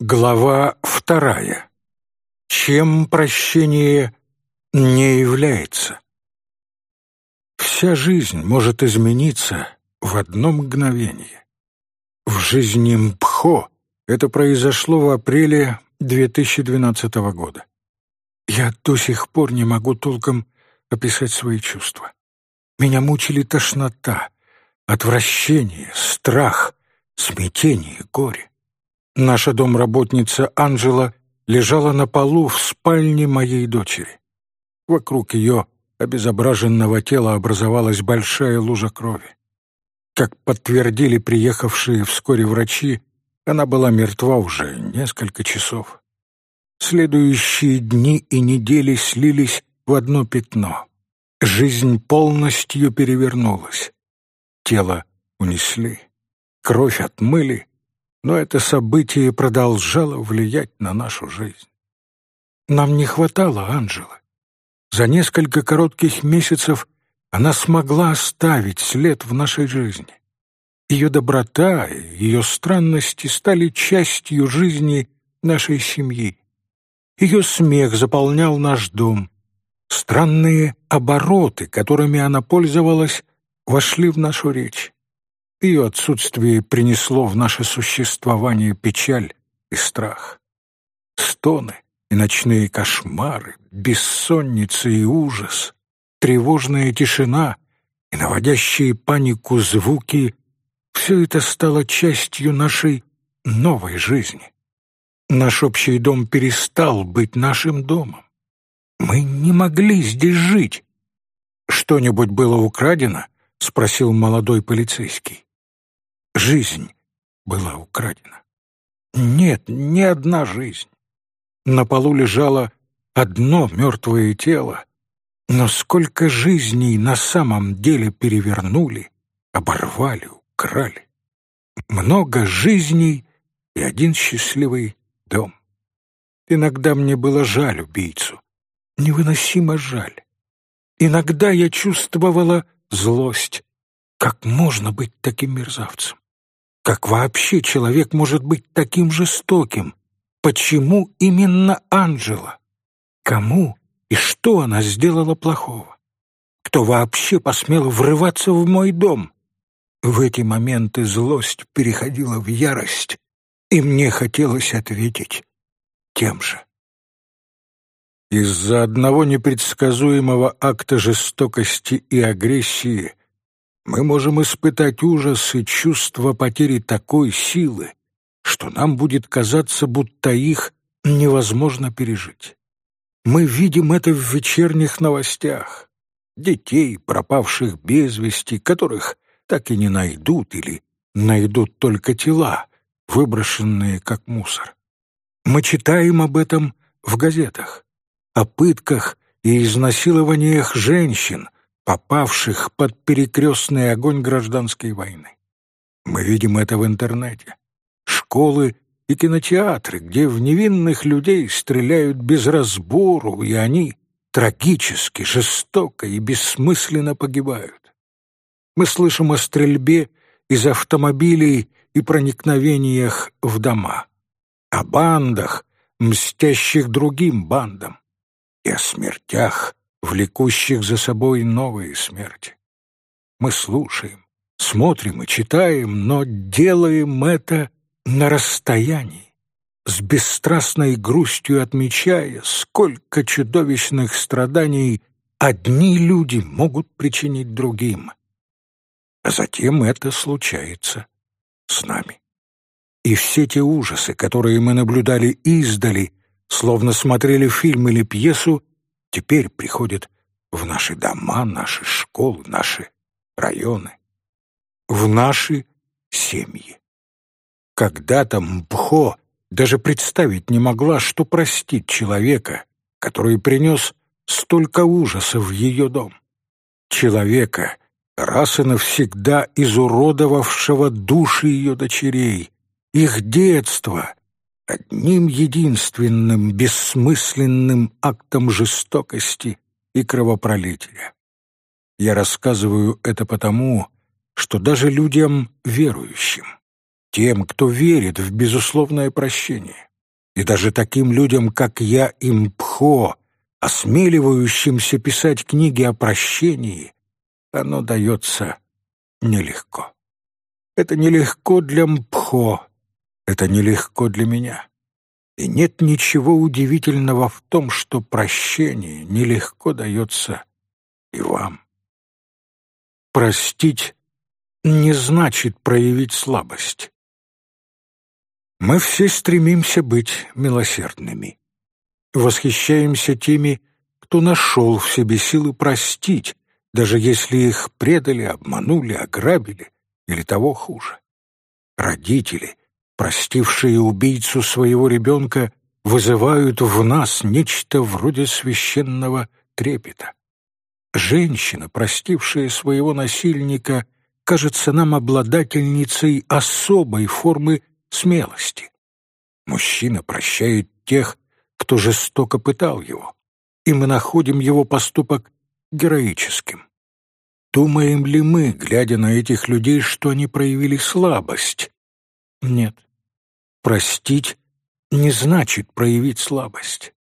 Глава вторая. Чем прощение не является? Вся жизнь может измениться в одно мгновение. В жизни Мпхо это произошло в апреле 2012 года. Я до сих пор не могу толком описать свои чувства. Меня мучили тошнота, отвращение, страх, смятение, горе. Наша домработница Анжела лежала на полу в спальне моей дочери. Вокруг ее обезображенного тела образовалась большая лужа крови. Как подтвердили приехавшие вскоре врачи, она была мертва уже несколько часов. Следующие дни и недели слились в одно пятно. Жизнь полностью перевернулась. Тело унесли, кровь отмыли, но это событие продолжало влиять на нашу жизнь. Нам не хватало Анжелы. За несколько коротких месяцев она смогла оставить след в нашей жизни. Ее доброта и ее странности стали частью жизни нашей семьи. Ее смех заполнял наш дом. Странные обороты, которыми она пользовалась, вошли в нашу речь. Ее отсутствие принесло в наше существование печаль и страх. Стоны и ночные кошмары, бессонница и ужас, тревожная тишина и наводящие панику звуки — все это стало частью нашей новой жизни. Наш общий дом перестал быть нашим домом. Мы не могли здесь жить. «Что-нибудь было украдено?» — спросил молодой полицейский жизнь была украдена. Нет, ни одна жизнь. На полу лежало одно мертвое тело, но сколько жизней на самом деле перевернули, оборвали, украли. Много жизней и один счастливый дом. Иногда мне было жаль убийцу, невыносимо жаль. Иногда я чувствовала злость. Как можно быть таким мерзавцем? Как вообще человек может быть таким жестоким? Почему именно Анжела? Кому и что она сделала плохого? Кто вообще посмел врываться в мой дом? В эти моменты злость переходила в ярость, и мне хотелось ответить тем же. Из-за одного непредсказуемого акта жестокости и агрессии мы можем испытать ужас и чувство потери такой силы, что нам будет казаться, будто их невозможно пережить. Мы видим это в вечерних новостях. Детей, пропавших без вести, которых так и не найдут или найдут только тела, выброшенные как мусор. Мы читаем об этом в газетах, о пытках и изнасилованиях женщин, попавших под перекрестный огонь гражданской войны. Мы видим это в интернете. Школы и кинотеатры, где в невинных людей стреляют без разбору, и они трагически, жестоко и бессмысленно погибают. Мы слышим о стрельбе из автомобилей и проникновениях в дома, о бандах, мстящих другим бандам, и о смертях, влекущих за собой новые смерти. Мы слушаем, смотрим и читаем, но делаем это на расстоянии, с бесстрастной грустью отмечая, сколько чудовищных страданий одни люди могут причинить другим. А затем это случается с нами. И все те ужасы, которые мы наблюдали издали, словно смотрели фильм или пьесу, теперь приходят в наши дома, наши школы, наши районы, в наши семьи. Когда-то Мпхо даже представить не могла, что простить человека, который принес столько ужасов в ее дом. Человека, раз и навсегда изуродовавшего души ее дочерей, их детство, одним единственным бессмысленным актом жестокости и кровопролития. Я рассказываю это потому, что даже людям верующим, тем, кто верит в безусловное прощение, и даже таким людям, как я и Мпхо, осмеливающимся писать книги о прощении, оно дается нелегко. Это нелегко для Мпхо, это нелегко для меня. И нет ничего удивительного в том, что прощение нелегко дается и вам. Простить не значит проявить слабость. Мы все стремимся быть милосердными. Восхищаемся теми, кто нашел в себе силы простить, даже если их предали, обманули, ограбили или того хуже. Родители, простившие убийцу своего ребенка, вызывают в нас нечто вроде священного трепета. Женщина, простившая своего насильника, кажется нам обладательницей особой формы смелости. Мужчина прощает тех, кто жестоко пытал его, и мы находим его поступок героическим. Думаем ли мы, глядя на этих людей, что они проявили слабость? Нет. Простить не значит проявить слабость,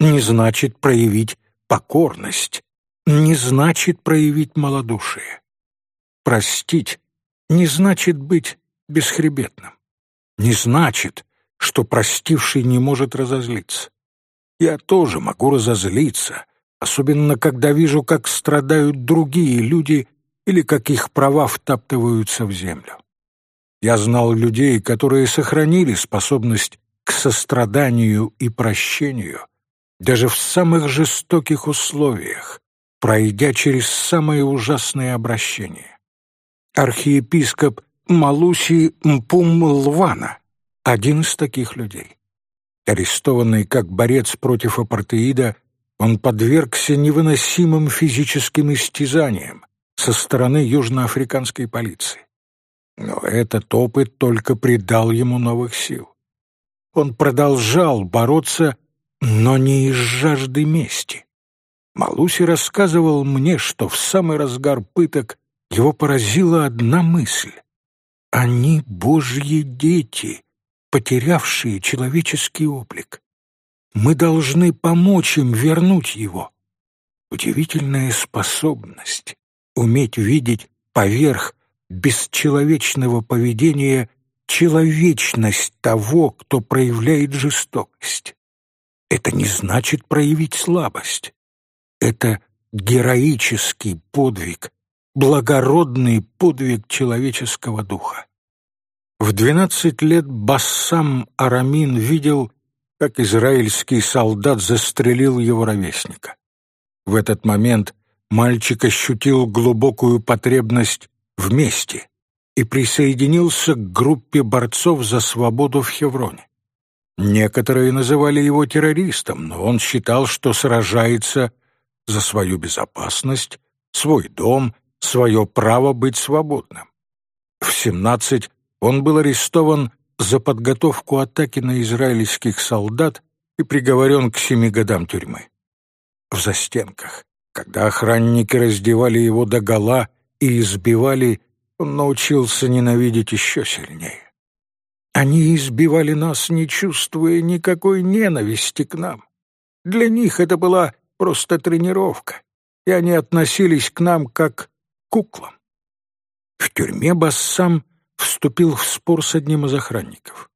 не значит проявить покорность, не значит проявить малодушие. Простить не значит быть бесхребетным не значит, что простивший не может разозлиться. Я тоже могу разозлиться, особенно когда вижу, как страдают другие люди или как их права втаптываются в землю. Я знал людей, которые сохранили способность к состраданию и прощению даже в самых жестоких условиях, пройдя через самые ужасные обращения. Архиепископ Малуси Мпум-Лвана, один из таких людей. Арестованный как борец против апартеида, он подвергся невыносимым физическим истязаниям со стороны южноафриканской полиции. Но этот опыт только придал ему новых сил. Он продолжал бороться, но не из жажды мести. Малуси рассказывал мне, что в самый разгар пыток его поразила одна мысль. Они — Божьи дети, потерявшие человеческий облик. Мы должны помочь им вернуть его. Удивительная способность уметь видеть поверх бесчеловечного поведения человечность того, кто проявляет жестокость. Это не значит проявить слабость. Это героический подвиг, благородный подвиг человеческого духа. В двенадцать лет Бассам Арамин видел, как израильский солдат застрелил его ровесника. В этот момент мальчик ощутил глубокую потребность в мести и присоединился к группе борцов за свободу в Хевроне. Некоторые называли его террористом, но он считал, что сражается за свою безопасность, свой дом свое право быть свободным. В 17 он был арестован за подготовку атаки на израильских солдат и приговорен к семи годам тюрьмы. В застенках, когда охранники раздевали его догола и избивали, он научился ненавидеть еще сильнее. Они избивали нас, не чувствуя никакой ненависти к нам. Для них это была просто тренировка, и они относились к нам как куклам. В тюрьме Бассам вступил в спор с одним из охранников.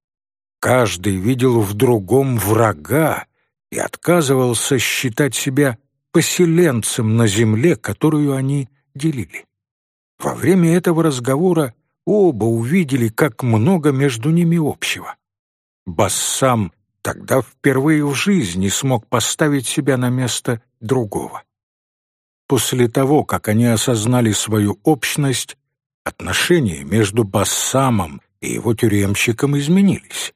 Каждый видел в другом врага и отказывался считать себя поселенцем на земле, которую они делили. Во время этого разговора оба увидели, как много между ними общего. Бассам тогда впервые в жизни смог поставить себя на место другого. После того, как они осознали свою общность, отношения между Бассамом и его тюремщиком изменились.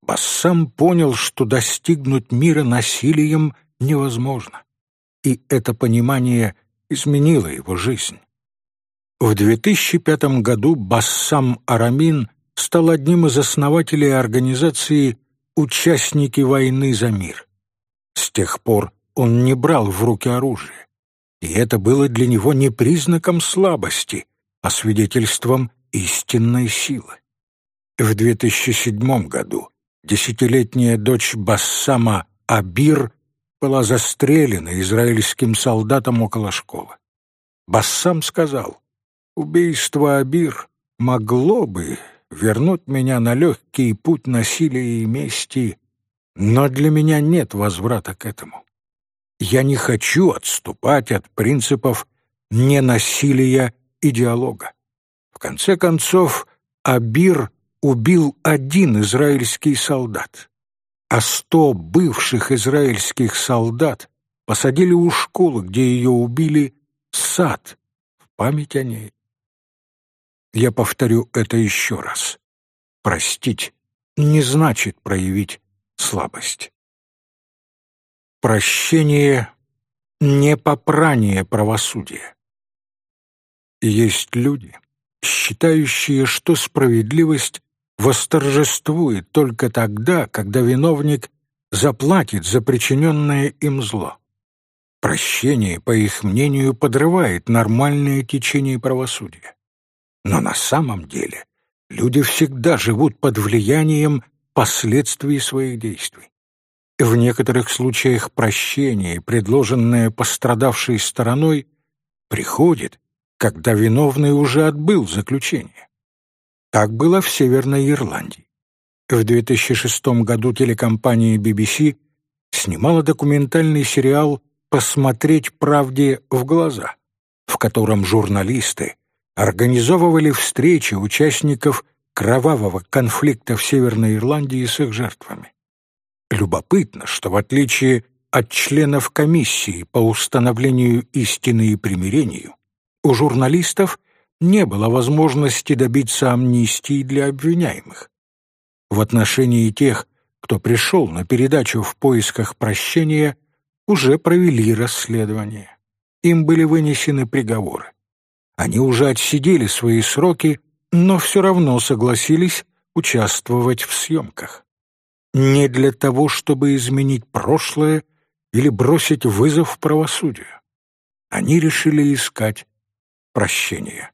Бассам понял, что достигнуть мира насилием невозможно, и это понимание изменило его жизнь. В 2005 году Бассам Арамин стал одним из основателей организации «Участники войны за мир». С тех пор он не брал в руки оружие и это было для него не признаком слабости, а свидетельством истинной силы. В 2007 году десятилетняя дочь Бассама Абир была застрелена израильским солдатом около школы. Бассам сказал, «Убийство Абир могло бы вернуть меня на легкий путь насилия и мести, но для меня нет возврата к этому. Я не хочу отступать от принципов ненасилия и диалога. В конце концов, Абир убил один израильский солдат, а сто бывших израильских солдат посадили у школы, где ее убили, сад в память о ней. Я повторю это еще раз. Простить не значит проявить слабость. Прощение — не попрание правосудия. Есть люди, считающие, что справедливость восторжествует только тогда, когда виновник заплатит за причиненное им зло. Прощение, по их мнению, подрывает нормальное течение правосудия. Но на самом деле люди всегда живут под влиянием последствий своих действий. В некоторых случаях прощение, предложенное пострадавшей стороной, приходит, когда виновный уже отбыл заключение. Так было в Северной Ирландии. В 2006 году телекомпания BBC снимала документальный сериал «Посмотреть правде в глаза», в котором журналисты организовывали встречи участников кровавого конфликта в Северной Ирландии с их жертвами. Любопытно, что в отличие от членов комиссии по установлению истины и примирению, у журналистов не было возможности добиться амнистии для обвиняемых. В отношении тех, кто пришел на передачу в поисках прощения, уже провели расследование. Им были вынесены приговоры. Они уже отсидели свои сроки, но все равно согласились участвовать в съемках. Не для того, чтобы изменить прошлое или бросить вызов правосудию. Они решили искать прощения.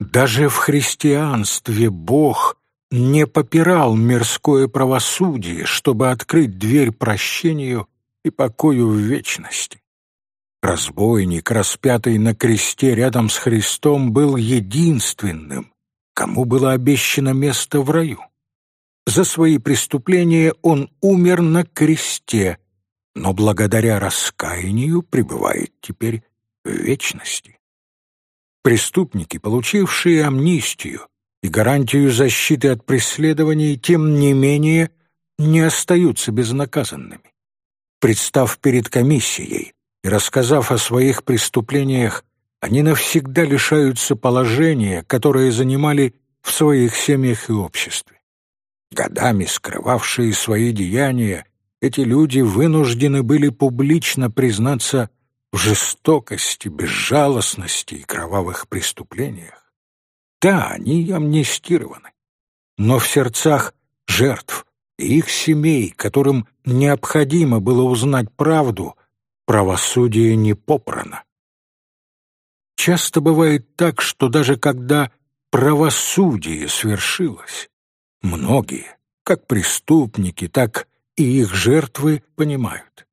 Даже в христианстве Бог не попирал мирское правосудие, чтобы открыть дверь прощению и покою в вечности. Разбойник, распятый на кресте рядом с Христом, был единственным, кому было обещано место в раю. За свои преступления он умер на кресте, но благодаря раскаянию пребывает теперь в вечности. Преступники, получившие амнистию и гарантию защиты от преследований, тем не менее не остаются безнаказанными. Представ перед комиссией и рассказав о своих преступлениях, они навсегда лишаются положения, которое занимали в своих семьях и обществе. Годами скрывавшие свои деяния, эти люди вынуждены были публично признаться в жестокости, безжалостности и кровавых преступлениях. Да, они амнистированы, но в сердцах жертв и их семей, которым необходимо было узнать правду, правосудие не попрано. Часто бывает так, что даже когда правосудие свершилось, многие, как преступники, так и их жертвы, понимают.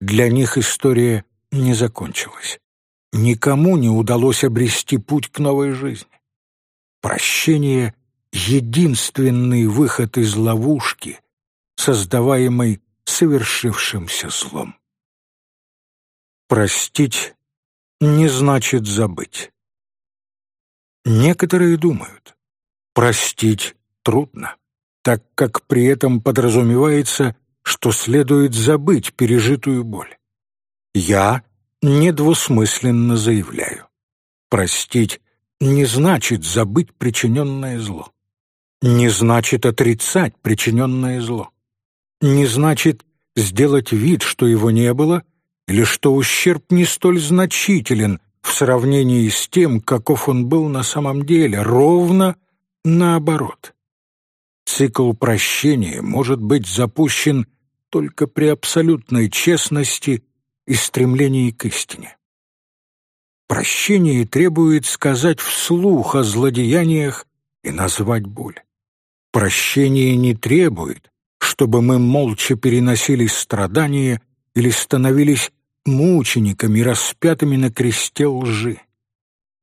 Для них история не закончилась. Никому не удалось обрести путь к новой жизни. Прощение — единственный выход из ловушки, создаваемой совершившимся злом. Простить не значит забыть. Некоторые думают, простить трудно, так как при этом подразумевается, что следует забыть пережитую боль. Я недвусмысленно заявляю. Простить не значит забыть причиненное зло. Не значит отрицать причиненное зло. Не значит сделать вид, что его не было, или что ущерб не столь значителен в сравнении с тем, каков он был на самом деле, ровно наоборот. Цикл прощения может быть запущен только при абсолютной честности и стремлении к истине. Прощение требует сказать вслух о злодеяниях и назвать боль. Прощение не требует, чтобы мы молча переносили страдания или становились мучениками, распятыми на кресте лжи.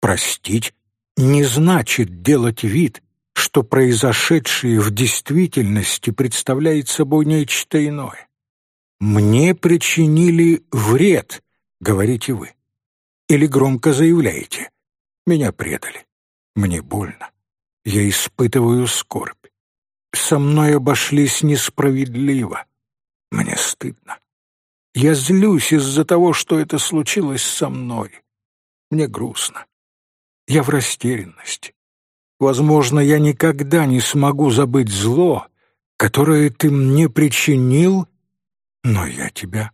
Простить не значит делать вид, что произошедшее в действительности представляет собой нечто иное. «Мне причинили вред», — говорите вы. Или громко заявляете, «Меня предали, мне больно, я испытываю скорбь, со мной обошлись несправедливо, мне стыдно. Я злюсь из-за того, что это случилось со мной. Мне грустно. Я в растерянности. Возможно, я никогда не смогу забыть зло, которое ты мне причинил, но я тебя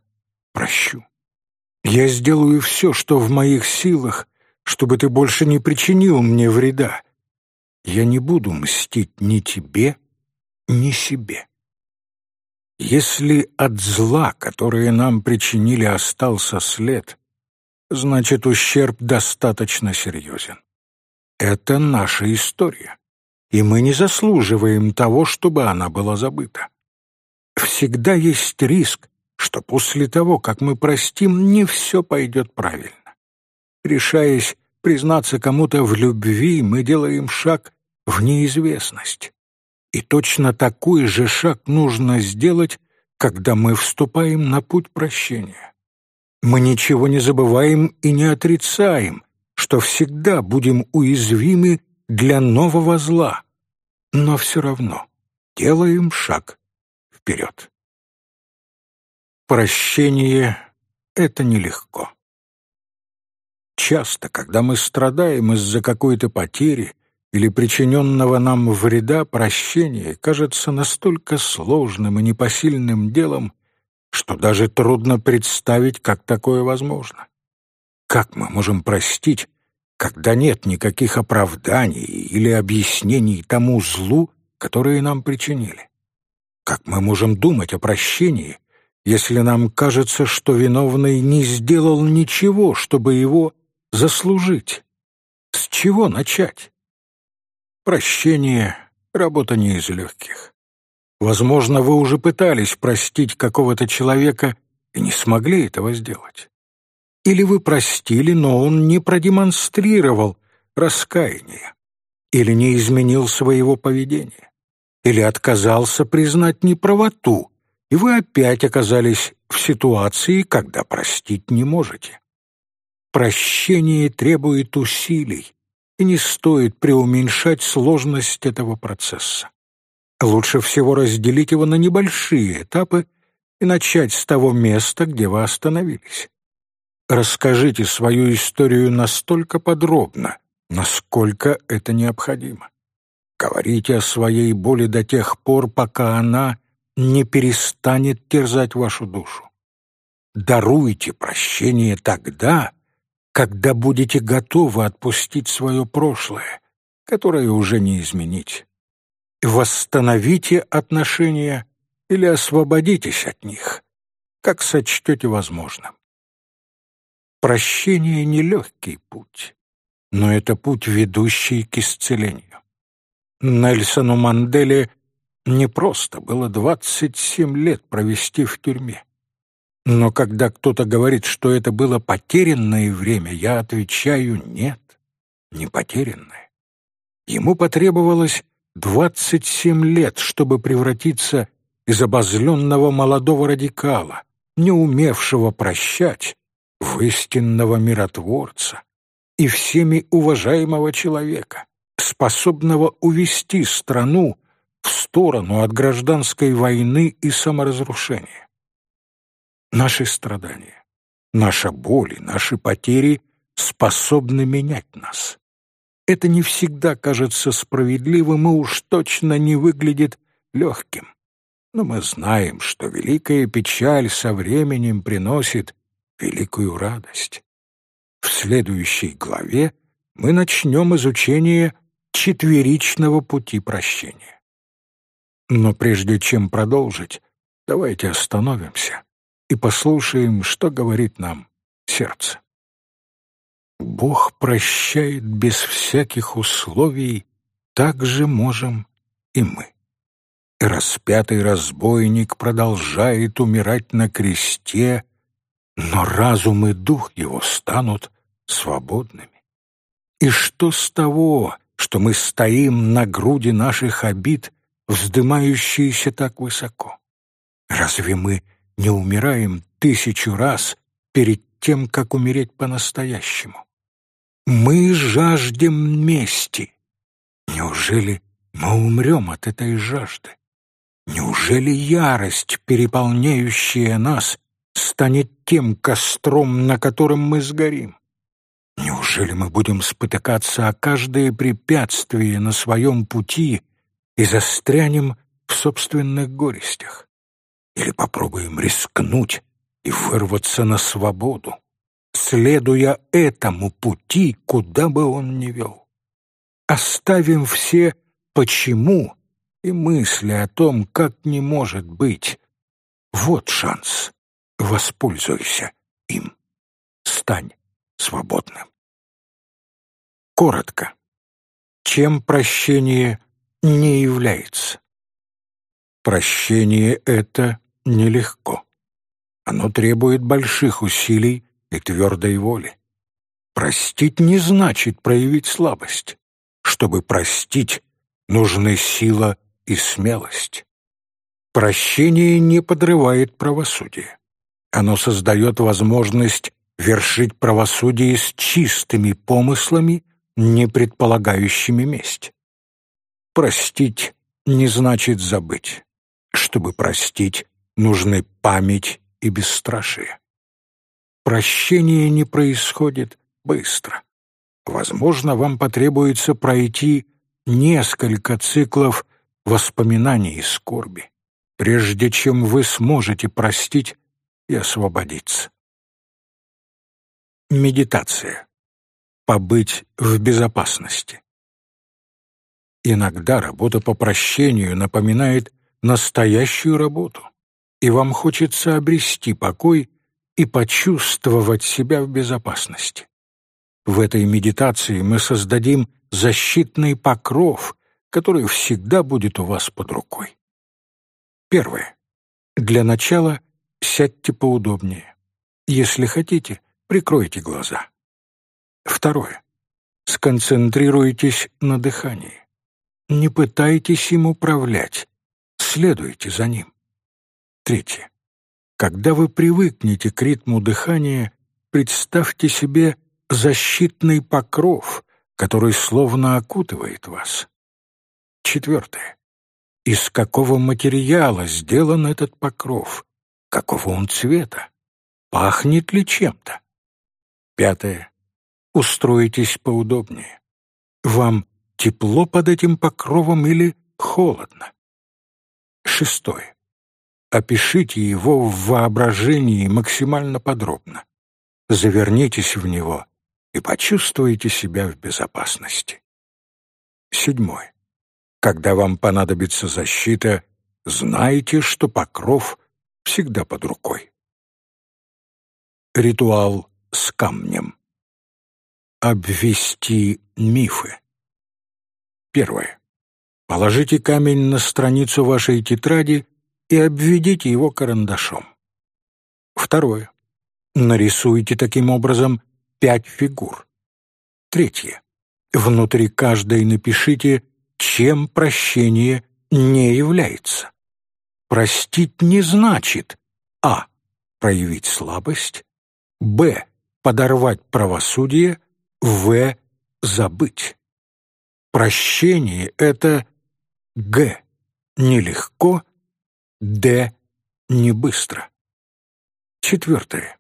прощу. Я сделаю все, что в моих силах, чтобы ты больше не причинил мне вреда. Я не буду мстить ни тебе, ни себе. Если от зла, которое нам причинили, остался след, значит, ущерб достаточно серьезен. Это наша история, и мы не заслуживаем того, чтобы она была забыта. Всегда есть риск, что после того, как мы простим, не все пойдет правильно. Решаясь признаться кому-то в любви, мы делаем шаг в неизвестность. И точно такой же шаг нужно сделать, когда мы вступаем на путь прощения. Мы ничего не забываем и не отрицаем, что всегда будем уязвимы для нового зла, но все равно делаем шаг вперед. Прощение — это нелегко. Часто, когда мы страдаем из-за какой-то потери, или причиненного нам вреда прощение кажется настолько сложным и непосильным делом, что даже трудно представить, как такое возможно. Как мы можем простить, когда нет никаких оправданий или объяснений тому злу, которое нам причинили? Как мы можем думать о прощении, если нам кажется, что виновный не сделал ничего, чтобы его заслужить? С чего начать? Прощение — работа не из легких. Возможно, вы уже пытались простить какого-то человека и не смогли этого сделать. Или вы простили, но он не продемонстрировал раскаяние, или не изменил своего поведения, или отказался признать неправоту, и вы опять оказались в ситуации, когда простить не можете. Прощение требует усилий, и не стоит преуменьшать сложность этого процесса. Лучше всего разделить его на небольшие этапы и начать с того места, где вы остановились. Расскажите свою историю настолько подробно, насколько это необходимо. Говорите о своей боли до тех пор, пока она не перестанет терзать вашу душу. Даруйте прощение тогда, когда будете готовы отпустить свое прошлое, которое уже не изменить. Восстановите отношения или освободитесь от них, как сочтете возможным. Прощение — нелегкий путь, но это путь, ведущий к исцелению. Нельсону Манделе не просто было 27 лет провести в тюрьме. Но когда кто-то говорит, что это было потерянное время, я отвечаю «нет, не потерянное». Ему потребовалось двадцать семь лет, чтобы превратиться из обозленного молодого радикала, не умевшего прощать, в истинного миротворца и всеми уважаемого человека, способного увести страну в сторону от гражданской войны и саморазрушения. Наши страдания, наша боль и наши потери способны менять нас. Это не всегда кажется справедливым и уж точно не выглядит легким. Но мы знаем, что великая печаль со временем приносит великую радость. В следующей главе мы начнем изучение четверичного пути прощения. Но прежде чем продолжить, давайте остановимся и послушаем, что говорит нам сердце. Бог прощает без всяких условий, так же можем и мы. распятый разбойник продолжает умирать на кресте, но разум и дух его станут свободными. И что с того, что мы стоим на груди наших обид, вздымающиеся так высоко? Разве мы не умираем тысячу раз перед тем, как умереть по-настоящему? Мы жаждем мести. Неужели мы умрем от этой жажды? Неужели ярость, переполняющая нас, станет тем костром, на котором мы сгорим? Неужели мы будем спотыкаться о каждое препятствие на своем пути и застрянем в собственных горестях? Или попробуем рискнуть и вырваться на свободу, следуя этому пути, куда бы он ни вел? Оставим все «почему» и мысли о том, как не может быть. Вот шанс. Воспользуйся им. Стань свободным. Коротко. Чем прощение не является? Прощение — это нелегко. Оно требует больших усилий и твердой воли. Простить не значит проявить слабость. Чтобы простить, нужны сила и смелость. Прощение не подрывает правосудие. Оно создает возможность вершить правосудие с чистыми помыслами, не предполагающими месть. Простить не значит забыть. Чтобы простить, нужны память и бесстрашие. Прощение не происходит быстро. Возможно, вам потребуется пройти несколько циклов воспоминаний и скорби, прежде чем вы сможете простить и освободиться. Медитация. Побыть в безопасности. Иногда работа по прощению напоминает настоящую работу, и вам хочется обрести покой и почувствовать себя в безопасности. В этой медитации мы создадим защитный покров, который всегда будет у вас под рукой. Первое. Для начала сядьте поудобнее. Если хотите, Прикройте глаза. Второе. Сконцентрируйтесь на дыхании. Не пытайтесь им управлять. Следуйте за ним. Третье. Когда вы привыкнете к ритму дыхания, представьте себе защитный покров, который словно окутывает вас. Четвертое. Из какого материала сделан этот покров? Какого он цвета? Пахнет ли чем-то? Пятое. Устроитесь поудобнее. Вам тепло под этим покровом или холодно? Шестое. Опишите его в воображении максимально подробно. Завернитесь в него и почувствуйте себя в безопасности. Седьмое. Когда вам понадобится защита, знайте, что покров всегда под рукой. Ритуал с камнем. Обвести мифы. Первое. Положите камень на страницу вашей тетради и обведите его карандашом. Второе. Нарисуйте таким образом пять фигур. Третье. Внутри каждой напишите, чем прощение не является. Простить не значит а. проявить слабость, б подорвать правосудие, в. забыть. Прощение — это г. нелегко, д. не быстро. Четвертое.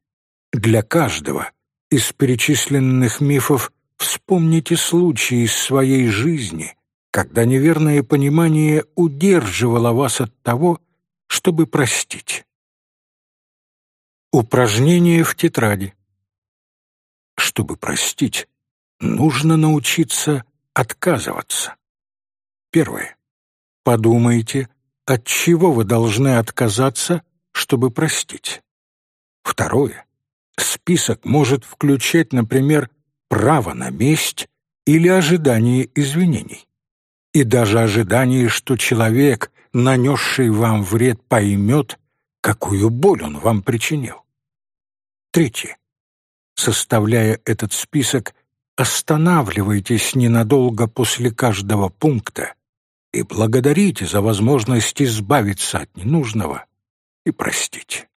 Для каждого из перечисленных мифов вспомните случаи из своей жизни, когда неверное понимание удерживало вас от того, чтобы простить. Упражнение в тетради. Чтобы простить, нужно научиться отказываться. Первое. Подумайте, от чего вы должны отказаться, чтобы простить. Второе. Список может включать, например, право на месть или ожидание извинений. И даже ожидание, что человек, нанесший вам вред, поймет, какую боль он вам причинил. Третье. Составляя этот список, останавливайтесь ненадолго после каждого пункта и благодарите за возможность избавиться от ненужного и простить.